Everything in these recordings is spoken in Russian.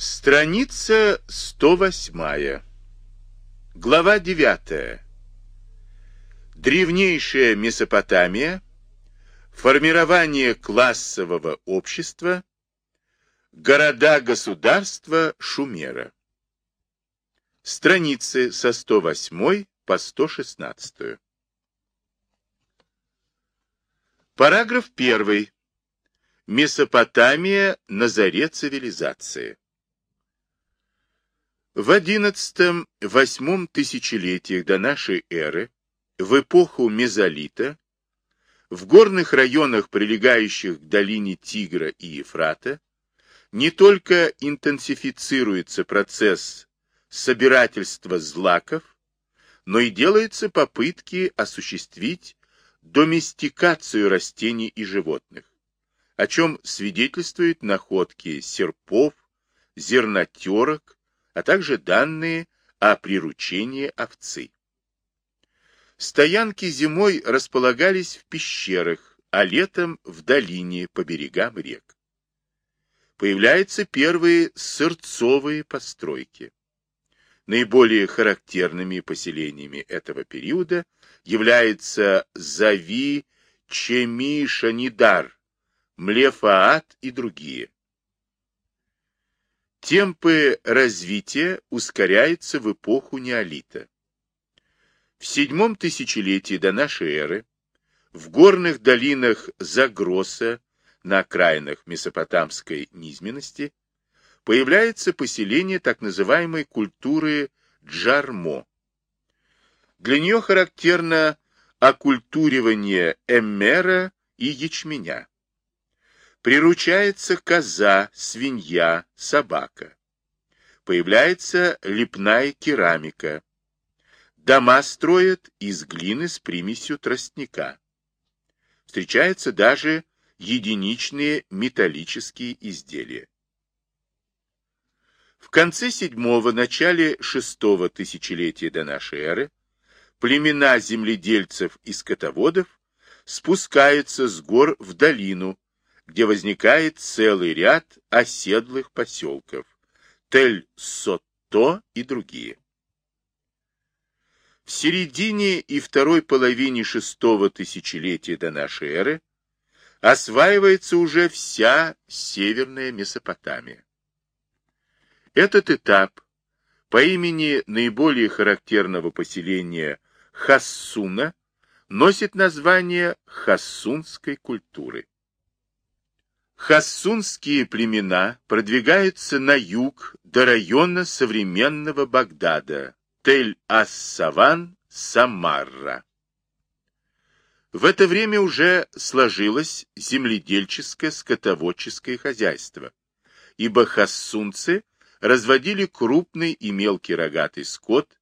Страница 108. Глава 9. Древнейшая Месопотамия. Формирование классового общества. Города-государства Шумера. Страницы со 108 по 116. Параграф 1. Месопотамия на заре цивилизации. В XI-VIII тысячелетиях до нашей эры, в эпоху мезолита, в горных районах, прилегающих к долине Тигра и Ефрата, не только интенсифицируется процесс собирательства злаков, но и делаются попытки осуществить доместикацию растений и животных, о чем свидетельствуют находки серпов, зернотерок, а также данные о приручении овцы. Стоянки зимой располагались в пещерах, а летом в долине по берегам рек. Появляются первые сырцовые постройки. Наиболее характерными поселениями этого периода являются Зави, Чеми, Шанидар, Млефаат и другие. Темпы развития ускоряются в эпоху неолита. В седьмом тысячелетии до нашей эры в горных долинах Загроса на окраинах месопотамской низменности появляется поселение так называемой культуры Джармо. Для нее характерно окультуривание эммера и ячменя. Приручается коза, свинья, собака. Появляется лепная керамика. Дома строят из глины с примесью тростника. Встречаются даже единичные металлические изделия. В конце седьмого, начале шестого тысячелетия до нашей эры племена земледельцев и скотоводов спускаются с гор в долину, где возникает целый ряд оседлых поселков Тель-Сотто и другие. В середине и второй половине шестого тысячелетия до нашей эры осваивается уже вся северная Месопотамия. Этот этап по имени наиболее характерного поселения Хассуна носит название хассунской культуры. Хассунские племена продвигаются на юг до района современного Багдада, Тель-Ас-Саван, Самарра. В это время уже сложилось земледельческое скотоводческое хозяйство, ибо хассунцы разводили крупный и мелкий рогатый скот,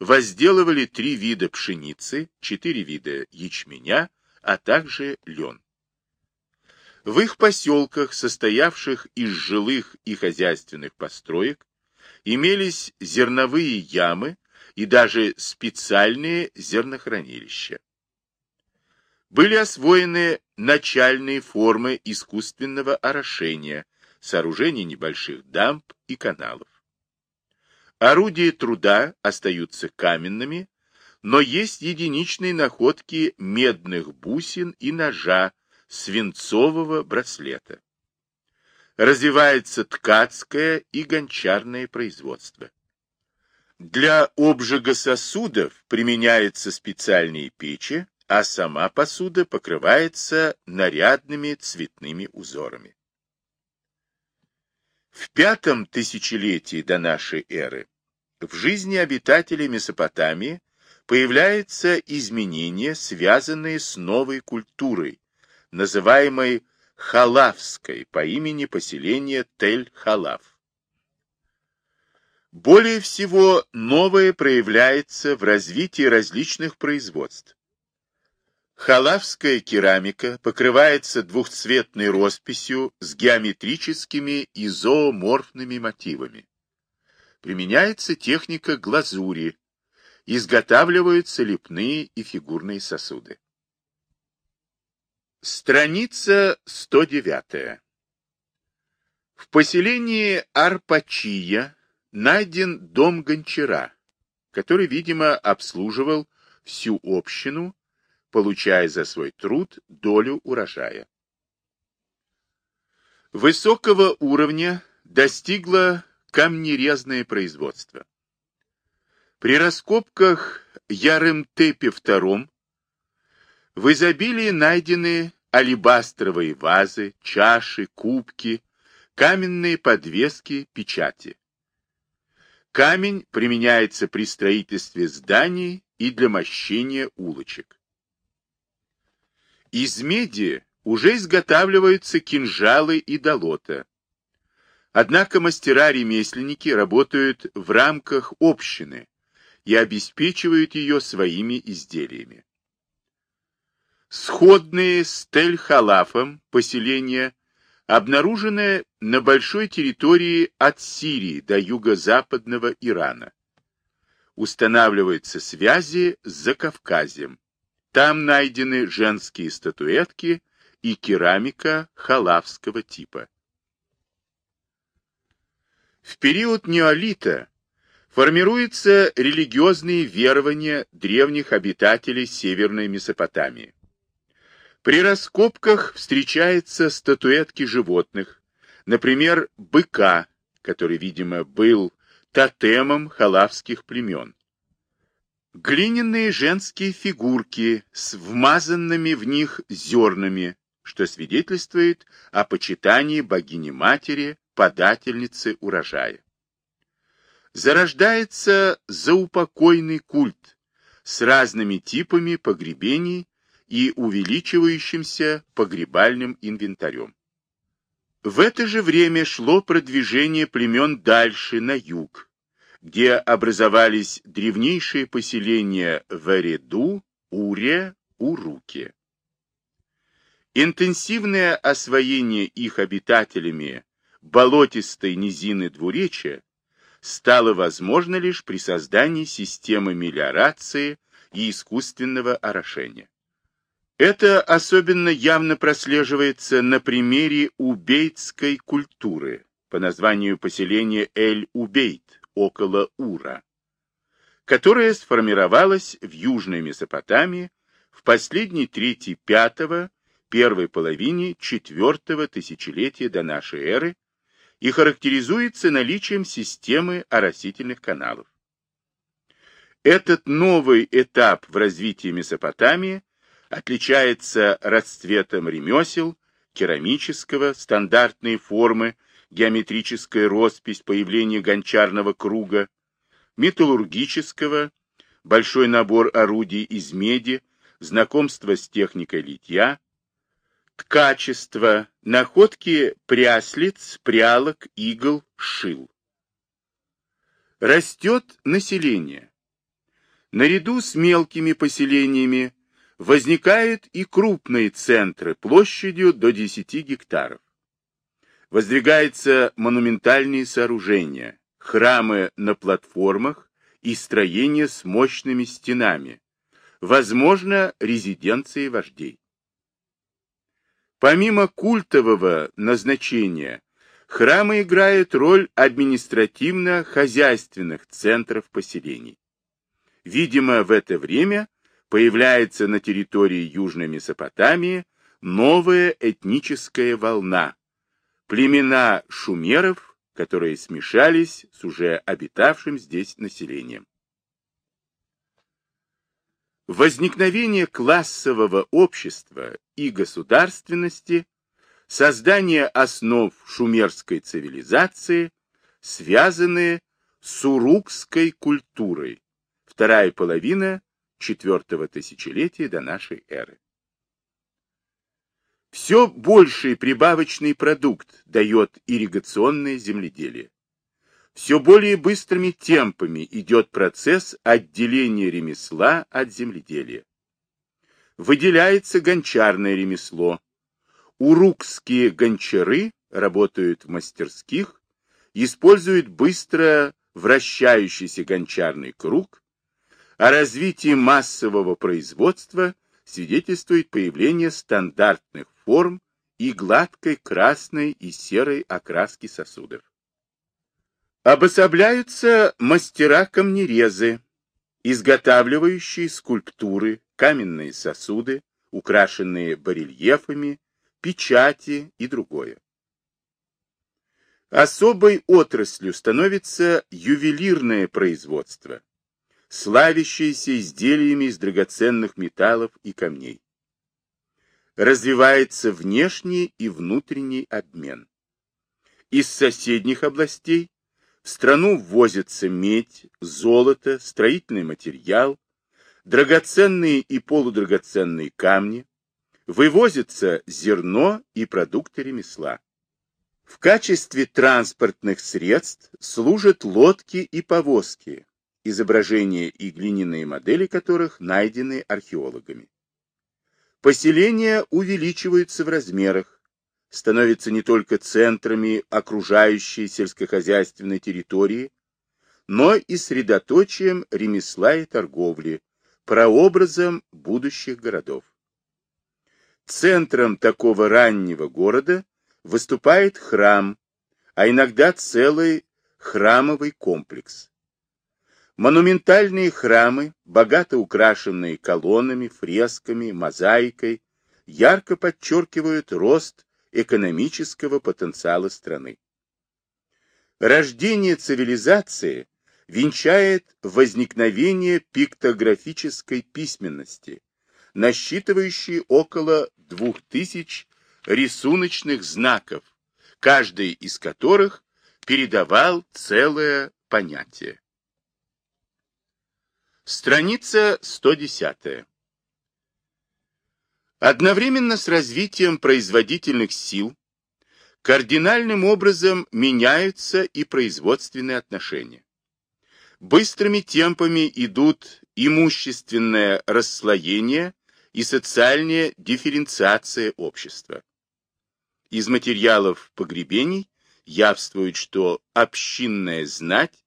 возделывали три вида пшеницы, четыре вида ячменя, а также лен. В их поселках, состоявших из жилых и хозяйственных построек, имелись зерновые ямы и даже специальные зернохранилища. Были освоены начальные формы искусственного орошения, сооружение небольших дамб и каналов. Орудия труда остаются каменными, но есть единичные находки медных бусин и ножа свинцового браслета. Развивается ткацкое и гончарное производство. Для обжига сосудов применяются специальные печи, а сама посуда покрывается нарядными цветными узорами. В пятом тысячелетии до нашей эры в жизни обитателей Месопотамии появляются изменения, связанные с новой культурой, называемой Халавской по имени поселения Тель-Халав. Более всего новое проявляется в развитии различных производств. Халавская керамика покрывается двухцветной росписью с геометрическими и зооморфными мотивами. Применяется техника глазури, изготавливаются лепные и фигурные сосуды. Страница 109. В поселении Арпачия найден дом гончара, который, видимо, обслуживал всю общину, получая за свой труд долю урожая. Высокого уровня достигло камнерезное производство. При раскопках Ярым-Тепе II в изобилии найдены алебастровые вазы, чаши, кубки, каменные подвески, печати. Камень применяется при строительстве зданий и для мощения улочек. Из меди уже изготавливаются кинжалы и долота. Однако мастера-ремесленники работают в рамках общины и обеспечивают ее своими изделиями. Сходные с Тель-Халафом поселения обнаружены на большой территории от Сирии до юго-западного Ирана. Устанавливаются связи с Закавказьем. Там найдены женские статуэтки и керамика халавского типа. В период неолита формируются религиозные верования древних обитателей Северной Месопотамии. При раскопках встречаются статуэтки животных, например, быка, который, видимо, был тотемом халавских племен. Глиняные женские фигурки с вмазанными в них зернами, что свидетельствует о почитании богини-матери, подательницы урожая. Зарождается заупокойный культ с разными типами погребений и увеличивающимся погребальным инвентарем. В это же время шло продвижение племен дальше, на юг, где образовались древнейшие поселения в Эреду, Уре, Уруке. Интенсивное освоение их обитателями болотистой низины двуречия стало возможно лишь при создании системы мелиорации и искусственного орошения. Это особенно явно прослеживается на примере убейтской культуры по названию поселения Эль-Убейт около Ура, которая сформировалась в Южной Месопотамии в последней трети пятого, первой половине четвертого тысячелетия до нашей эры и характеризуется наличием системы оросительных каналов. Этот новый этап в развитии Месопотамии отличается расцветом ремесел, керамического, стандартные формы, геометрическая роспись, появление гончарного круга, металлургического, большой набор орудий из меди, знакомство с техникой литья, ткачество, находки пряслиц, прялок, игл, шил. Растет население. Наряду с мелкими поселениями возникают и крупные центры площадью до 10 гектаров. Воздвигаются монументальные сооружения, храмы на платформах и строения с мощными стенами, возможно, резиденции вождей. Помимо культового назначения, храмы играют роль административно-хозяйственных центров поселений. Видимо, в это время появляется на территории Южной Месопотамии новая этническая волна, племена шумеров, которые смешались с уже обитавшим здесь населением. Возникновение классового общества и государственности, создание основ шумерской цивилизации, связанные с урукской культурой, вторая половина четвертого тысячелетия до нашей эры. Все больший прибавочный продукт дает ирригационное земледелие. Все более быстрыми темпами идет процесс отделения ремесла от земледелия. Выделяется гончарное ремесло. Урукские гончары работают в мастерских, используют быстро вращающийся гончарный круг, о развитии массового производства свидетельствует появление стандартных форм и гладкой красной и серой окраски сосудов. Обособляются мастера-камнерезы, изготавливающие скульптуры, каменные сосуды, украшенные барельефами, печати и другое. Особой отраслью становится ювелирное производство, славящееся изделиями из драгоценных металлов и камней. Развивается внешний и внутренний обмен. Из соседних областей в страну ввозятся медь, золото, строительный материал, драгоценные и полудрагоценные камни, вывозится зерно и продукты ремесла. В качестве транспортных средств служат лодки и повозки, изображения и глиняные модели которых найдены археологами. Поселения увеличиваются в размерах, становятся не только центрами окружающей сельскохозяйственной территории, но и средоточием ремесла и торговли, прообразом будущих городов. Центром такого раннего города выступает храм, а иногда целый храмовый комплекс. Монументальные храмы, богато украшенные колоннами, фресками, мозаикой, ярко подчеркивают рост экономического потенциала страны. Рождение цивилизации венчает возникновение пиктографической письменности, насчитывающей около 2000 рисуночных знаков, каждый из которых передавал целое понятие. Страница 110. Одновременно с развитием производительных сил кардинальным образом меняются и производственные отношения. Быстрыми темпами идут имущественное расслоение и социальная дифференциация общества. Из материалов погребений явствует, что общинная знать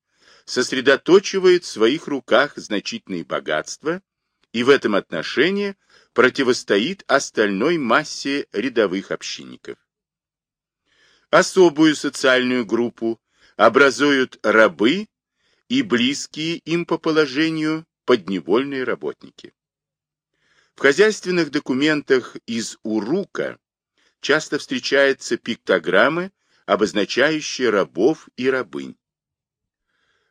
сосредоточивает в своих руках значительные богатства и в этом отношении противостоит остальной массе рядовых общинников. Особую социальную группу образуют рабы и близкие им по положению подневольные работники. В хозяйственных документах из Урука часто встречаются пиктограммы, обозначающие рабов и рабынь.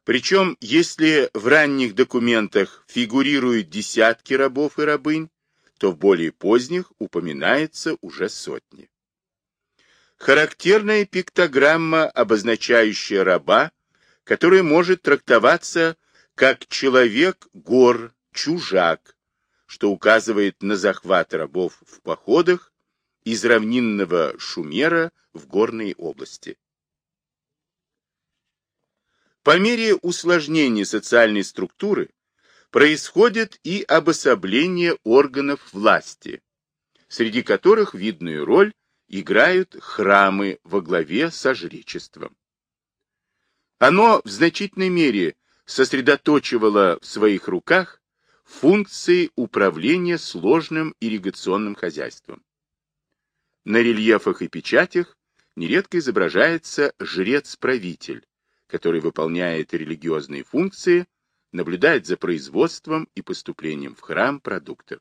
Причем, если в ранних документах фигурируют десятки рабов и рабынь, то в более поздних упоминается уже сотни. Характерная пиктограмма, обозначающая раба, которая может трактоваться как человек-гор, чужак, что указывает на захват рабов в походах из равнинного Шумера в горные области. По мере усложнения социальной структуры происходит и обособление органов власти, среди которых видную роль играют храмы во главе со жречеством. Оно в значительной мере сосредоточивало в своих руках функции управления сложным ирригационным хозяйством. На рельефах и печатях нередко изображается жрец-правитель, который выполняет религиозные функции, наблюдает за производством и поступлением в храм продуктов.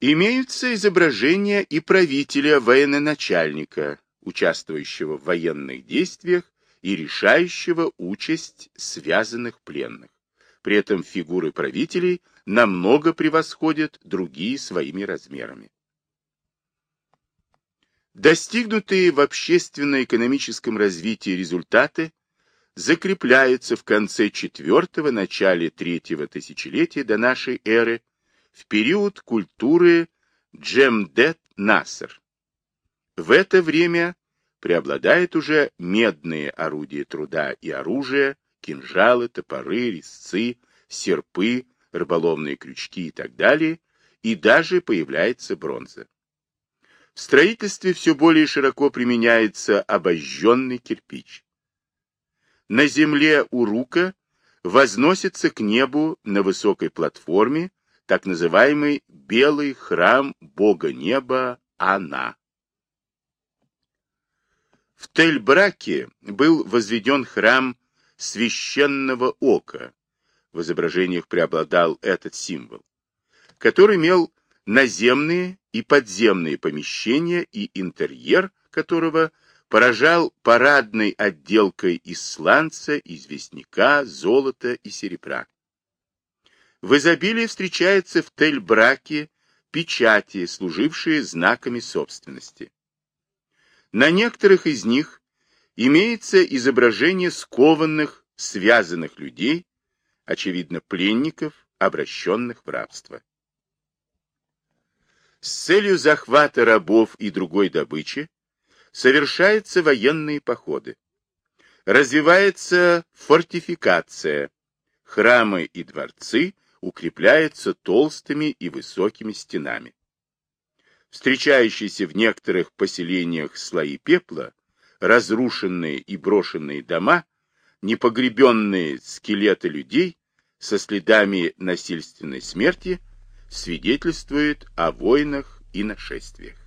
Имеются изображения и правителя военачальника, участвующего в военных действиях и решающего участь связанных пленных. При этом фигуры правителей намного превосходят другие своими размерами. Достигнутые в общественно-экономическом развитии результаты закрепляются в конце четвертого, начале третьего тысячелетия до нашей эры в период культуры Джемдет-Наср. В это время преобладают уже медные орудия труда и оружия, кинжалы, топоры, резцы, серпы, рыболовные крючки и так далее, и даже появляется бронза. В строительстве все более широко применяется обожженный кирпич. На земле Урука возносится к небу на высокой платформе так называемый белый храм бога неба Ана. В Тель-Браке был возведен храм священного ока, в изображениях преобладал этот символ, который имел наземные и подземные помещения и интерьер которого поражал парадной отделкой из сланца, известняка, золота и серебра. В изобилии встречается в Тель-Браке печати, служившие знаками собственности. На некоторых из них имеется изображение скованных, связанных людей, очевидно, пленников, обращенных в рабство. С целью захвата рабов и другой добычи совершаются военные походы. Развивается фортификация. Храмы и дворцы укрепляются толстыми и высокими стенами. Встречающиеся в некоторых поселениях слои пепла, разрушенные и брошенные дома, непогребенные скелеты людей со следами насильственной смерти свидетельствуют о войнах и нашествиях.